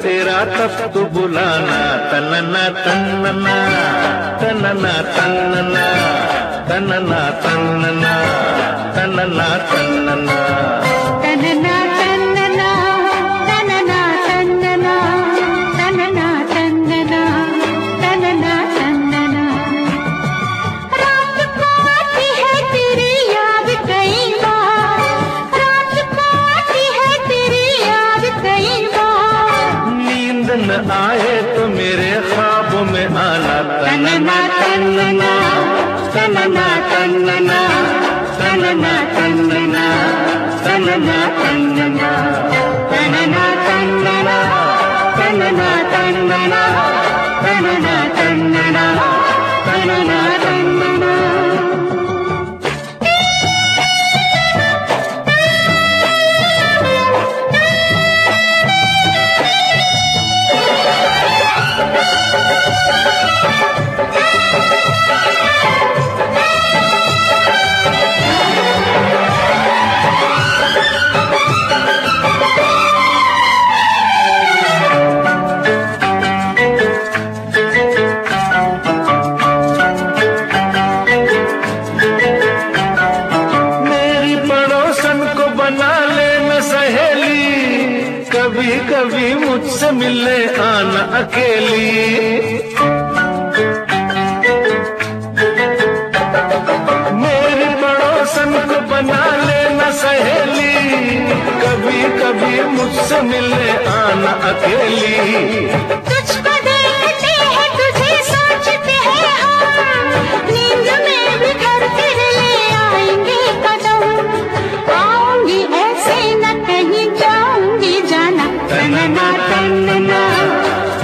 तब तो बुलाना तनना तन्नना तनना तन्नना तनना तन्नना तनना तन्नना तनना न तो मेरे ख्वाब में आना तन्ना तन्ना तन्ना तन्ना तन्ना तन्ना तन्ना तन्ना तन्ना तन्ना तन्ना तन्ना तन्ना तन्ना तनना कभी कभी मुझसे मिलने आना अकेली। मेरी पड़ोसन को बना लेना सहेली। कभी कभी मुझसे मिलने आना अकेली।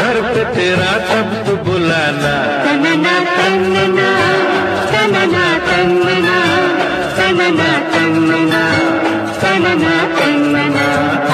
घर पे तेरा तब बुलाना। तनना तनना तनना तनना तनना तनना तनना तनना।